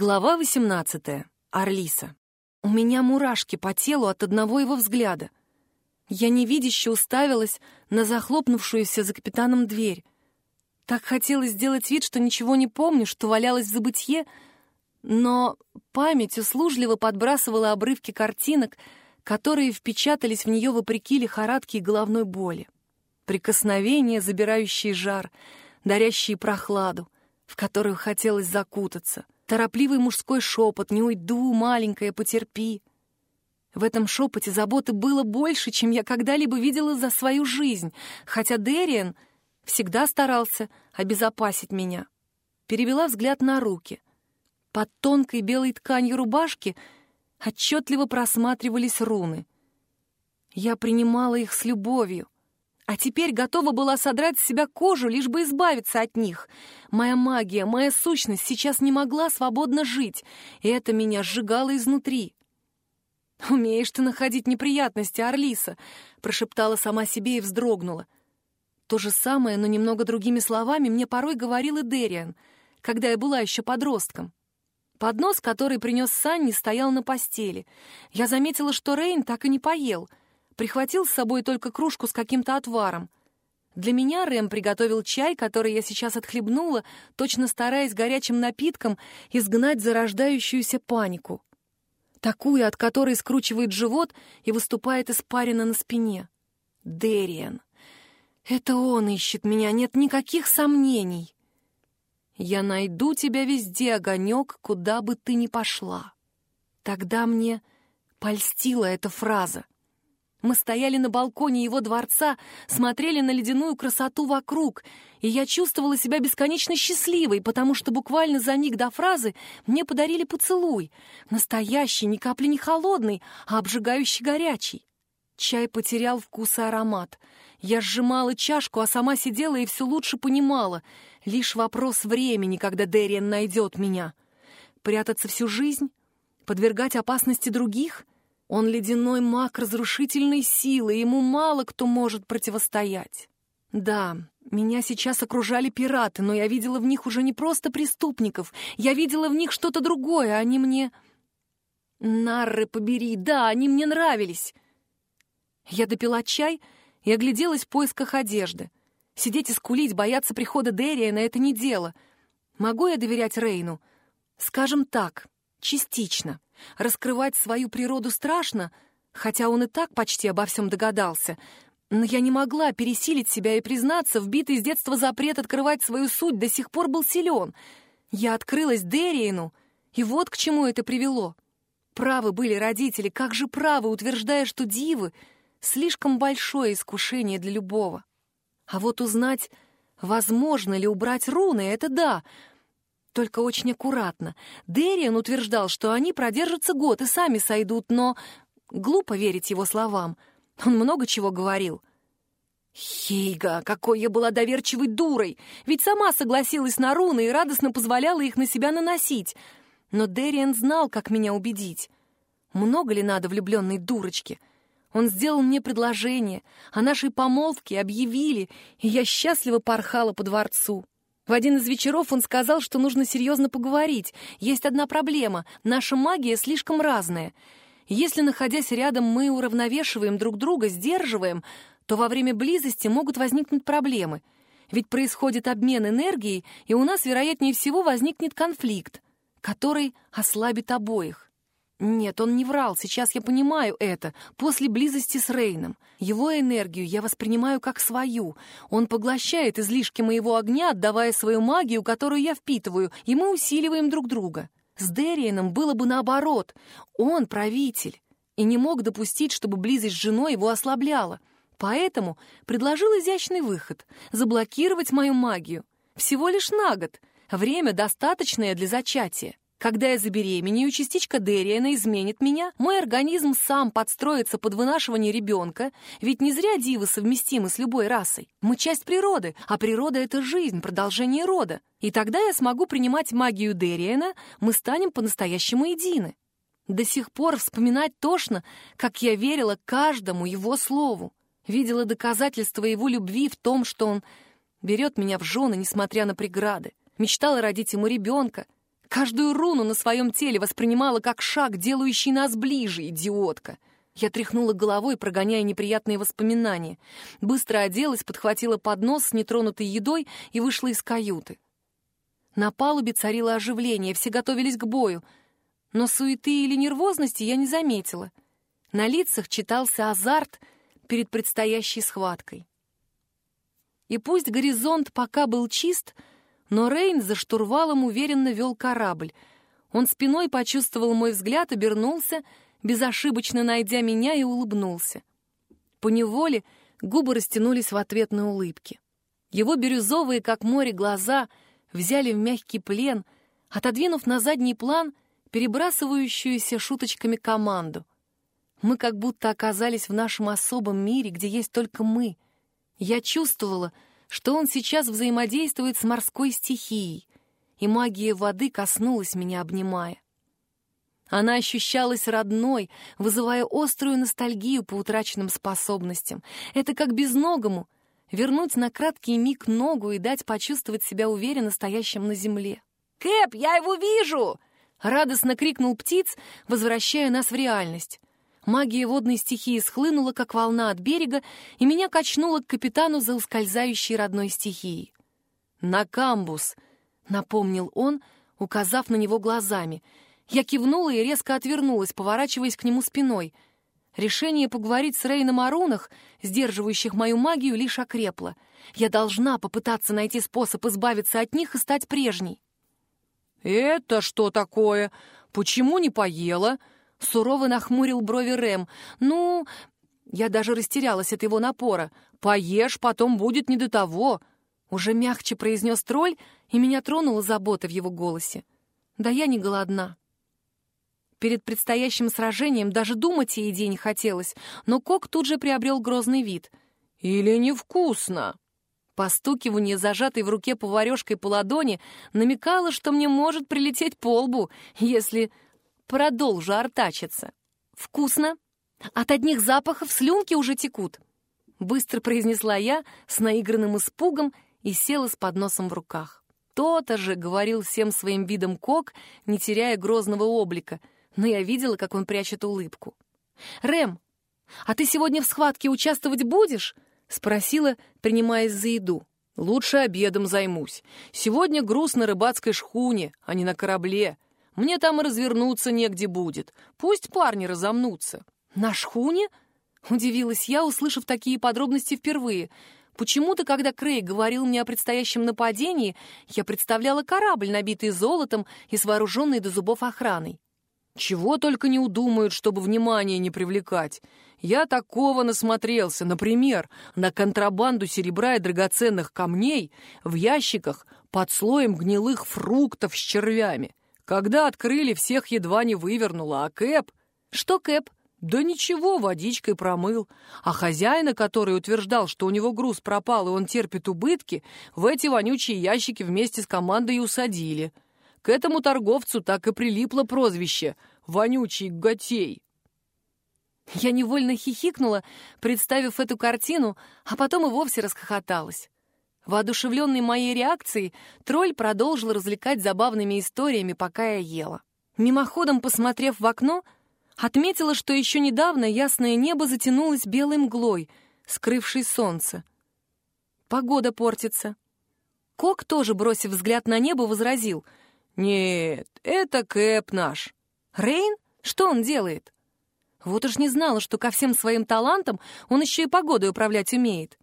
Глава 18. Арлиса. У меня мурашки по телу от одного его взгляда. Я невидяще уставилась на захлопнувшуюся за капитаном дверь. Так хотелось сделать вид, что ничего не помню, что валялась в забытье, но память услужливо подбрасывала обрывки картинок, которые впечатались в нее вопреки лихорадке и головной боли. Прикосновения, забирающие жар, дарящие прохладу, в которую хотелось закутаться — торопливый мужской шепот «Не уйду, маленькая, потерпи». В этом шепоте заботы было больше, чем я когда-либо видела за свою жизнь, хотя Дериан всегда старался обезопасить меня. Перевела взгляд на руки. Под тонкой белой тканью рубашки отчетливо просматривались руны. Я принимала их с любовью — а теперь готова была содрать с себя кожу, лишь бы избавиться от них. Моя магия, моя сущность сейчас не могла свободно жить, и это меня сжигало изнутри. «Умеешь ты находить неприятности, Орлиса», — прошептала сама себе и вздрогнула. То же самое, но немного другими словами, мне порой говорил и Дериан, когда я была еще подростком. Поднос, который принес Санни, стоял на постели. Я заметила, что Рейн так и не поел — Прихватил с собой только кружку с каким-то отваром. Для меня Рэм приготовил чай, который я сейчас отхлебнула, точно стараясь горячим напитком изгнать зарождающуюся панику. Такую, от которой скручивает живот и выступает испарина на спине. Дериан. Это он ищет меня, нет никаких сомнений. Я найду тебя везде, огонек, куда бы ты ни пошла. Тогда мне польстила эта фраза. Мы стояли на балконе его дворца, смотрели на ледяную красоту вокруг, и я чувствовала себя бесконечно счастливой, потому что буквально за миг до фразы мне подарили поцелуй. Настоящий, ни капли не холодный, а обжигающий горячий. Чай потерял вкус и аромат. Я сжимала чашку, а сама сидела и все лучше понимала. Лишь вопрос времени, когда Дэриан найдет меня. Прятаться всю жизнь? Подвергать опасности других — он ледяной маг разрушительной силы, ему мало кто может противостоять. Да, меня сейчас окружали пираты, но я видела в них уже не просто преступников, я видела в них что-то другое, они мне... Нарры побери, да, они мне нравились. Я допила чай и огляделась в поисках одежды. Сидеть и скулить, бояться прихода Дериана — это не дело. Могу я доверять Рейну? Скажем так, частично. Раскрывать свою природу страшно, хотя он и так почти обо всем догадался. Но я не могла пересилить себя и признаться, вбитый с детства запрет открывать свою суть до сих пор был силен. Я открылась Дериену, и вот к чему это привело. Правы были родители, как же правы, утверждая, что дивы — слишком большое искушение для любого. А вот узнать, возможно ли убрать руны, это да — только очень аккуратно. Дэриан утверждал, что они продержатся год и сами сойдут, но... Глупо верить его словам. Он много чего говорил. Хейга, какой я была доверчивой дурой! Ведь сама согласилась на руны и радостно позволяла их на себя наносить. Но Дэриан знал, как меня убедить. Много ли надо влюбленной дурочке? Он сделал мне предложение, о нашей помолвке объявили, и я счастливо порхала по дворцу. В один из вечеров он сказал, что нужно серьезно поговорить. Есть одна проблема — наша магия слишком разная. Если, находясь рядом, мы уравновешиваем друг друга, сдерживаем, то во время близости могут возникнуть проблемы. Ведь происходит обмен энергией, и у нас, вероятнее всего, возникнет конфликт, который ослабит обоих. Нет, он не врал, сейчас я понимаю это, после близости с Рейном. Его энергию я воспринимаю как свою. Он поглощает излишки моего огня, отдавая свою магию, которую я впитываю, и мы усиливаем друг друга. С Дерианом было бы наоборот. Он правитель и не мог допустить, чтобы близость с женой его ослабляла. Поэтому предложил изящный выход — заблокировать мою магию. Всего лишь на год. Время достаточное для зачатия. Когда я забеременею, частичка Дериана изменит меня, мой организм сам подстроится под вынашивание ребенка, ведь не зря дивы совместимы с любой расой. Мы часть природы, а природа — это жизнь, продолжение рода. И тогда я смогу принимать магию Дериана, мы станем по-настоящему едины. До сих пор вспоминать тошно, как я верила каждому его слову. Видела доказательства его любви в том, что он берет меня в жены, несмотря на преграды. Мечтала родить ему ребенка — Каждую руну на своем теле воспринимала как шаг, делающий нас ближе, идиотка. Я тряхнула головой, прогоняя неприятные воспоминания. Быстро оделась, подхватила поднос с нетронутой едой и вышла из каюты. На палубе царило оживление, все готовились к бою. Но суеты или нервозности я не заметила. На лицах читался азарт перед предстоящей схваткой. И пусть горизонт пока был чист, но Рейн за штурвалом уверенно вел корабль. Он спиной почувствовал мой взгляд, обернулся — безошибочно найдя меня, и улыбнулся. По неволе губы растянулись в ответной улыбке. Его бирюзовые, как море, глаза взяли в мягкий плен, отодвинув на задний план перебрасывающуюся шуточками команду. Мы как будто оказались в нашем особом мире, где есть только мы. Я чувствовала, что он сейчас взаимодействует с морской стихией, и магия воды коснулась меня, обнимая. Она ощущалась родной, вызывая острую ностальгию по утраченным способностям. Это как безногому вернуть на краткий миг ногу и дать почувствовать себя уверенно стоящим на земле. «Кэп, я его вижу!» — радостно крикнул птиц, возвращая нас в реальность. Магия водной стихии схлынула, как волна от берега, и меня качнула к капитану за ускользающей родной стихией. «На камбус!» — напомнил он, указав на него глазами — я кивнула и резко отвернулась, поворачиваясь к нему спиной. Решение поговорить с Рейном о рунах, сдерживающих мою магию, лишь окрепло. Я должна попытаться найти способ избавиться от них и стать прежней. «Это что такое? Почему не поела?» Сурово нахмурил брови Рэм. «Ну...» Я даже растерялась от его напора. «Поешь, потом будет не до того!» Уже мягче произнес тролль, и меня тронула забота в его голосе. «Да я не голодна». Перед предстоящим сражением даже думать о еде не хотелось, но Кок тут же приобрел грозный вид. «Или невкусно?» Постукивание, зажатой в руке поварешкой по ладони, намекало, что мне может прилететь по лбу, если продолжу артачиться. «Вкусно! От одних запахов слюнки уже текут!» Быстро произнесла я с наигранным испугом и села с подносом в руках. «То-то же!» — говорил всем своим видом Кок, не теряя грозного облика — но я видела, как он прячет улыбку. «Рэм, а ты сегодня в схватке участвовать будешь?» — спросила, принимаясь за еду. «Лучше обедом займусь. Сегодня груз на рыбацкой шхуне, а не на корабле. Мне там и развернуться негде будет. Пусть парни разомнутся». «На шхуне?» — удивилась я, услышав такие подробности впервые. Почему-то, когда Крей говорил мне о предстоящем нападении, я представляла корабль, набитый золотом и с вооруженной до зубов охраной. Чего только не удумают, чтобы внимание не привлекать. Я такого насмотрелся, например, на контрабанду серебра и драгоценных камней в ящиках под слоем гнилых фруктов с червями. Когда открыли, всех едва не вывернуло, а Кэп... Что Кэп? Да ничего, водичкой промыл. А хозяина, который утверждал, что у него груз пропал и он терпит убытки, в эти вонючие ящики вместе с командой и усадили. К этому торговцу так и прилипло прозвище «Вонючий Готей». Я невольно хихикнула, представив эту картину, а потом и вовсе расхохоталась. Воодушевленный моей реакцией, тролль продолжил развлекать забавными историями, пока я ела. Мимоходом, посмотрев в окно, отметила, что еще недавно ясное небо затянулось белой мглой, скрывшей солнце. Погода портится. Кок, тоже бросив взгляд на небо, возразил — «Нет, это Кэп наш». «Рейн? Что он делает?» Вот уж не знала, что ко всем своим талантам он еще и погодой управлять умеет.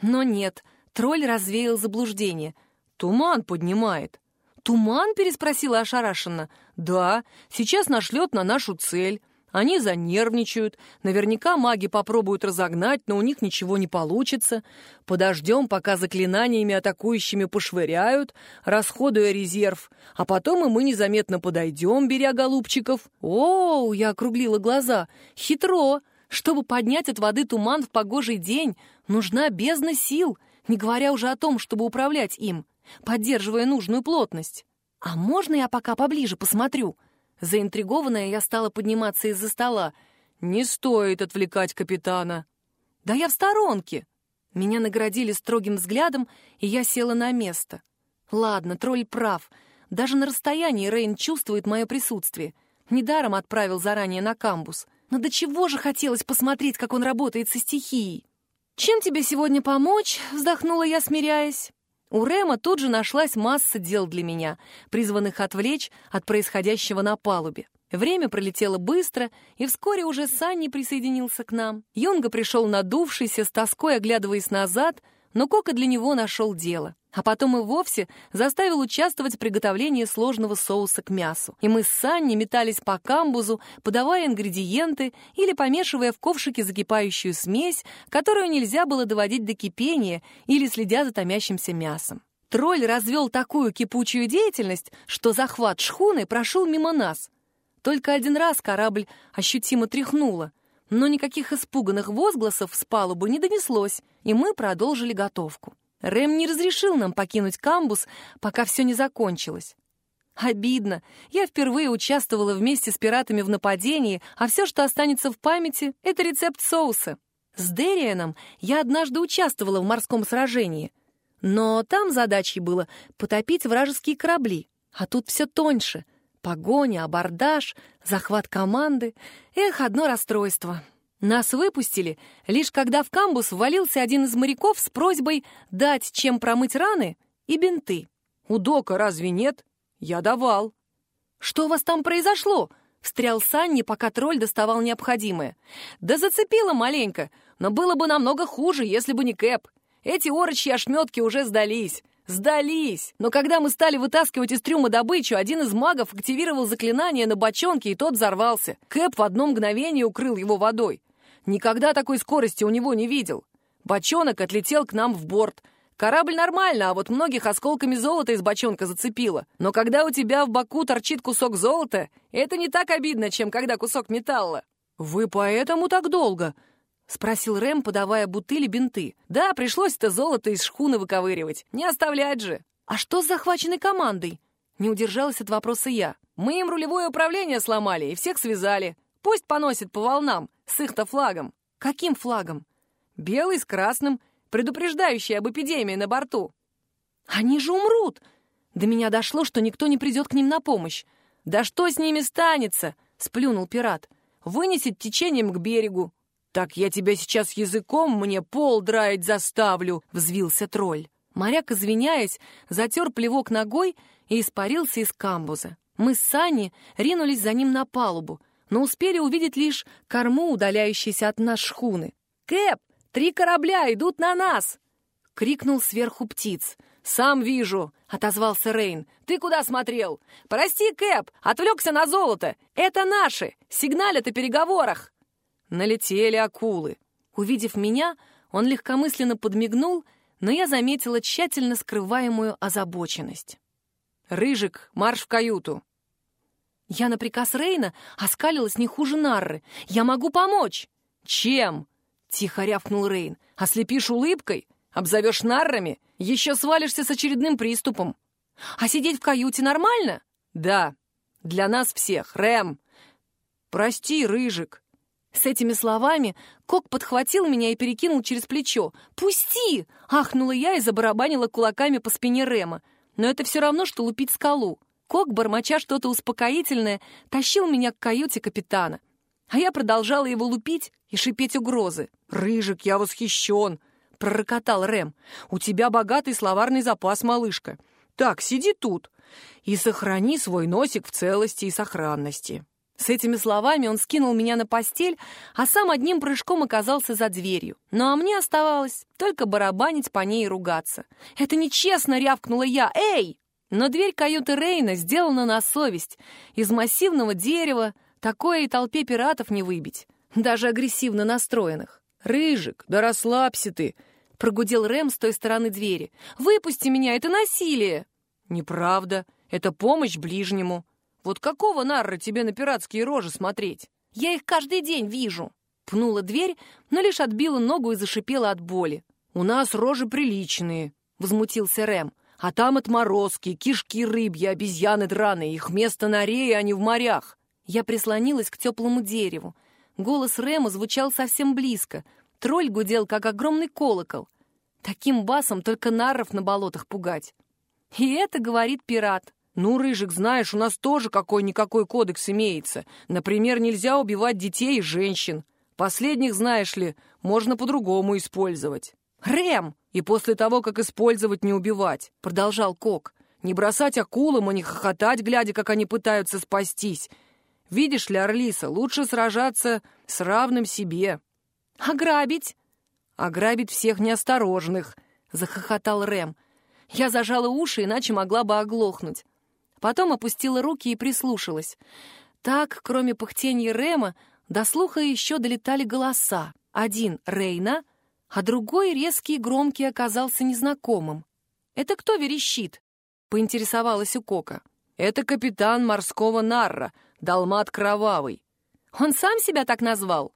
Но нет, тролль развеял заблуждение. «Туман поднимает». «Туман?» — переспросила ошарашенно. «Да, сейчас нашлет на нашу цель. Они занервничают. Наверняка маги попробуют разогнать, но у них ничего не получится. Подождем, пока заклинаниями атакующими пошвыряют, расходуя резерв. А потом и мы незаметно подойдем, беря голубчиков. О, я округлила глаза. Хитро. Чтобы поднять от воды туман в погожий день, нужна бездна сил, не говоря уже о том, чтобы управлять им, поддерживая нужную плотность. А можно я пока поближе посмотрю?» Заинтригованная, я стала подниматься из-за стола. «Не стоит отвлекать капитана». «Да я в сторонке». Меня наградили строгим взглядом, и я села на место. «Ладно, тролль прав. Даже на расстоянии Рейн чувствует мое присутствие. Недаром отправил заранее на камбус. Но до чего же хотелось посмотреть, как он работает со стихией. «Чем тебе сегодня помочь?» — вздохнула я, смиряясь. У Рема тут же нашлась масса дел для меня, призванных отвлечь от происходящего на палубе. Время пролетело быстро, и вскоре уже Санни присоединился к нам. Юнга пришел надувшийся, с тоской оглядываясь назад, но Кока для него нашел дело. А потом и вовсе заставил участвовать в приготовлении сложного соуса к мясу. И мы с Санни метались по камбузу, подавая ингредиенты или помешивая в ковшике закипающую смесь, которую нельзя было доводить до кипения или следя за томящимся мясом. Тролль развел такую кипучую деятельность, что захват шхуны прошел мимо нас. Только один раз корабль ощутимо тряхнуло, но никаких испуганных возгласов с палубы не донеслось, и мы продолжили готовку. Рэм не разрешил нам покинуть камбус, пока все не закончилось. Обидно. Я впервые участвовала вместе с пиратами в нападении, а все, что останется в памяти, — это рецепт соуса. С Дерианом я однажды участвовала в морском сражении. Но там задачей было потопить вражеские корабли. А тут все тоньше. Погоня, абордаж, захват команды. Эх, одно расстройство. Нас выпустили, лишь когда в камбус ввалился один из моряков с просьбой дать чем промыть раны и бинты. «У Дока разве нет? Я давал». «Что у вас там произошло?» — встрял Санни, пока тролль доставал необходимое. «Да зацепило маленько, но было бы намного хуже, если бы не Кэп. Эти орочьи ошметки уже сдались. Сдались! Но когда мы стали вытаскивать из трюма добычу, один из магов активировал заклинание на бочонке, и тот взорвался. Кэп в одно мгновение укрыл его водой. Никогда такой скорости у него не видел. Бочонок отлетел к нам в борт. Корабль нормально, а вот многих осколками золота из бочонка зацепило. Но когда у тебя в боку торчит кусок золота, это не так обидно, чем когда кусок металла. «Вы поэтому так долго?» — спросил Рэм, подавая бутыли бинты. «Да, пришлось это золото из шхуны выковыривать. Не оставлять же». «А что с захваченной командой?» Не удержалась от вопроса я. «Мы им рулевое управление сломали и всех связали. Пусть поносит по волнам. С их-то флагом. Каким флагом? Белый с красным, предупреждающий об эпидемии на борту. Они же умрут! До меня дошло, что никто не придет к ним на помощь. Да что с ними станется? Сплюнул пират. Вынесет течением к берегу. Так я тебя сейчас языком мне пол драить заставлю, взвился тролль. Моряк, извиняясь, затер плевок ногой и испарился из камбуза. Мы с Саней ринулись за ним на палубу, но успели увидеть лишь корму, удаляющейся от нас шхуны. «Кэп, три корабля идут на нас!» — крикнул сверху птиц. «Сам вижу», — отозвался Рейн. «Ты куда смотрел?» «Прости, Кэп, отвлекся на золото. Это наши, сигналят о переговорах». Налетели акулы. Увидев меня, он легкомысленно подмигнул, но я заметила тщательно скрываемую озабоченность. «Рыжик, марш в каюту!» Я на приказ Рейна оскалилась не хуже Нарры. «Я могу помочь!» «Чем?» — тихо рявкнул Рейн. «Ослепишь улыбкой? Обзовешь наррами? Еще свалишься с очередным приступом. А сидеть в каюте нормально?» «Да. Для нас всех. Рэм!» «Прости, Рыжик!» С этими словами Кок подхватил меня и перекинул через плечо. «Пусти!» — ахнула я и забарабанила кулаками по спине Рэма. Но это все равно, что лупить скалу. Кок, бормоча что-то успокоительное, тащил меня к каюте капитана. А я продолжала его лупить и шипеть угрозы. «Рыжик, я восхищен!» — пророкотал Рэм. «У тебя богатый словарный запас, малышка. Так, сиди тут и сохрани свой носик в целости и сохранности». С этими словами он скинул меня на постель, а сам одним прыжком оказался за дверью. Ну а мне оставалось только барабанить по ней и ругаться. «Это нечестно!» — рявкнула я. «Эй!» Но дверь каюты Рейна сделана на совесть. Из массивного дерева такое и толпе пиратов не выбить, даже агрессивно настроенных. «Рыжик, да расслабься ты!» — прогудел Рэм с той стороны двери. «Выпусти меня, это насилие!» «Неправда, это помощь ближнему. Вот какого нарра тебе на пиратские рожи смотреть? Я их каждый день вижу!» Пнула дверь, но лишь отбила ногу и зашипела от боли. «У нас рожи приличные», — возмутился Рэм. А там отморозки, кишки рыбьи, обезьяны драные. Их место на рее, а не в морях. Я прислонилась к теплому дереву. Голос Рема звучал совсем близко. Тролль гудел, как огромный колокол. Таким басом только нарров на болотах пугать. И это говорит пират. «Ну, Рыжик, знаешь, у нас тоже какой-никакой кодекс имеется. Например, нельзя убивать детей и женщин. Последних, знаешь ли, можно по-другому использовать». «Рэм!» «И после того, как использовать, не убивать», — продолжал Кок. «Не бросать акулам, а не хохотать, глядя, как они пытаются спастись. Видишь ли, Орлиса, лучше сражаться с равным себе». «Ограбить?» «Ограбить всех неосторожных», — захохотал Рэм. Я зажала уши, иначе могла бы оглохнуть. Потом опустила руки и прислушалась. Так, кроме пыхтенья Рема, до слуха еще долетали голоса. Один — Рейна, а другой, резкий и громкий, оказался незнакомым. «Это кто верещит?» — поинтересовалась у Кока. «Это капитан морского нарра, Далмат Кровавый». «Он сам себя так назвал?»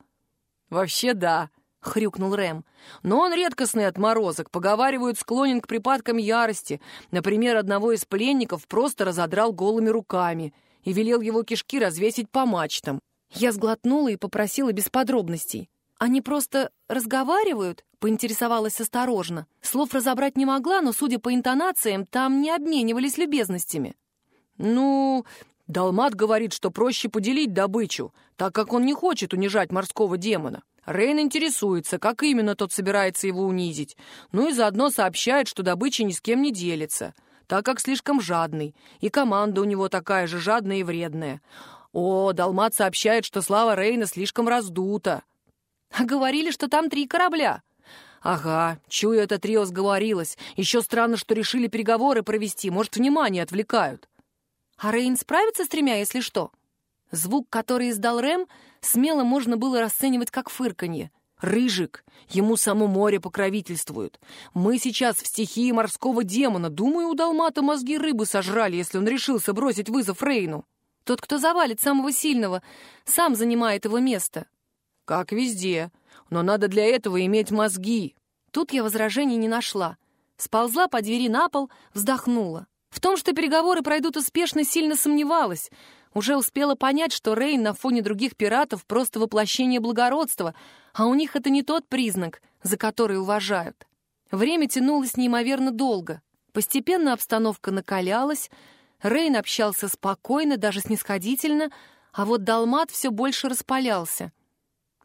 «Вообще да», — хрюкнул Рэм. «Но он редкостный отморозок, поговаривают, склонен к припадкам ярости. Например, одного из пленников просто разодрал голыми руками и велел его кишки развесить по мачтам». Я сглотнула и попросила без подробностей. «Они просто разговаривают?» — поинтересовалась осторожно. Слов разобрать не могла, но, судя по интонациям, там не обменивались любезностями. «Ну, Далмат говорит, что проще поделить добычу, так как он не хочет унижать морского демона. Рейн интересуется, как именно тот собирается его унизить, ну и заодно сообщает, что добыча ни с кем не делится, так как слишком жадный, и команда у него такая же жадная и вредная. О, Далмат сообщает, что слава Рейна слишком раздута. А говорили, что там три корабля. Ага, чую, это трио сговорилось. Еще странно, что решили переговоры провести, может, внимание отвлекают. А Рейн справится с тремя, если что? Звук, который издал Рэм, смело можно было расценивать как фырканье. «Рыжик! Ему само море покровительствует. Мы сейчас в стихии морского демона. Думаю, у Далмата мозги рыбы сожрали, если он решился бросить вызов Рейну. Тот, кто завалит самого сильного, сам занимает его место». «Как везде. Но надо для этого иметь мозги». Тут я возражений не нашла. Сползла по двери на пол, вздохнула. В том, что переговоры пройдут успешно, сильно сомневалась — уже успела понять, что Рейн на фоне других пиратов просто воплощение благородства, а у них это не тот признак, за который уважают. Время тянулось неимоверно долго. Постепенно обстановка накалялась, Рейн общался спокойно, даже снисходительно, а вот Далмат все больше распалялся.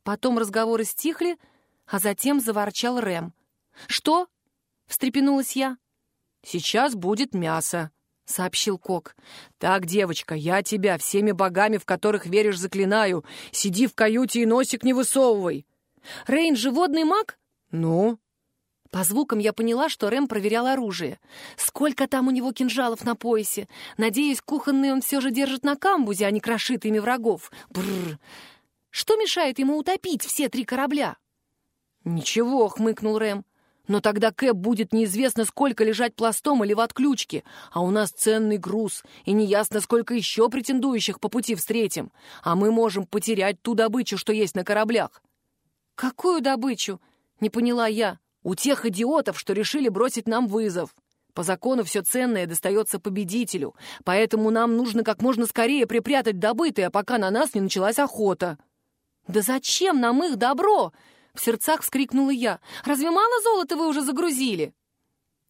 Потом разговоры стихли, а затем заворчал Рэм. «Что?» — встрепенулась я. «Сейчас будет мясо», — сообщил Кок. «Так, девочка, я тебя всеми богами, в которых веришь, заклинаю. Сиди в каюте и носик не высовывай». «Рейн, животный маг?» «Ну?» По звукам я поняла, что Рэм проверял оружие. Сколько там у него кинжалов на поясе? Надеюсь, кухонный он все же держит на камбузе, а не крошит ими врагов. Бррр. Что мешает ему утопить все три корабля? «Ничего», — хмыкнул Рэм. Но тогда Кэп будет неизвестно сколько лежать пластом или в отключке, а у нас ценный груз, и неясно, сколько еще претендующих по пути встретим, а мы можем потерять ту добычу, что есть на кораблях». «Какую добычу?» — не поняла я. «У тех идиотов, что решили бросить нам вызов. По закону все ценное достается победителю, поэтому нам нужно как можно скорее припрятать добытое, пока на нас не началась охота». «Да зачем нам их добро?» В сердцах вскрикнула я. «Разве мало золота вы уже загрузили?»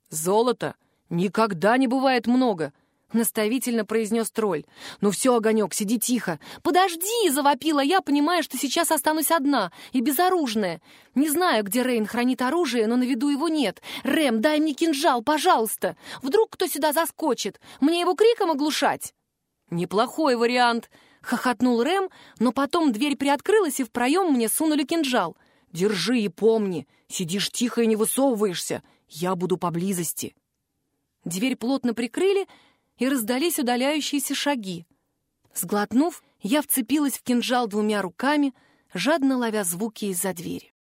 «Золота никогда не бывает много», — наставительно произнес тролль. «Ну все, Огонек, сиди тихо». «Подожди!» — завопила я, понимая, что сейчас останусь одна и безоружная. Не знаю, где Рейн хранит оружие, но на виду его нет. «Рэм, дай мне кинжал, пожалуйста! Вдруг кто сюда заскочит? Мне его криком оглушать?» «Неплохой вариант!» — хохотнул Рэм, но потом дверь приоткрылась, и в проем мне сунули кинжал — Держи и помни, сидишь тихо и не высовываешься. Я буду поблизости». Дверь плотно прикрыли, и раздались удаляющиеся шаги. Сглотнув, я вцепилась в кинжал двумя руками, жадно ловя звуки из-за двери.